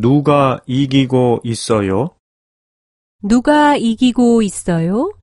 누가 이기고 있어요? 누가 이기고 있어요?